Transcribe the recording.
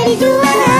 What are you doing?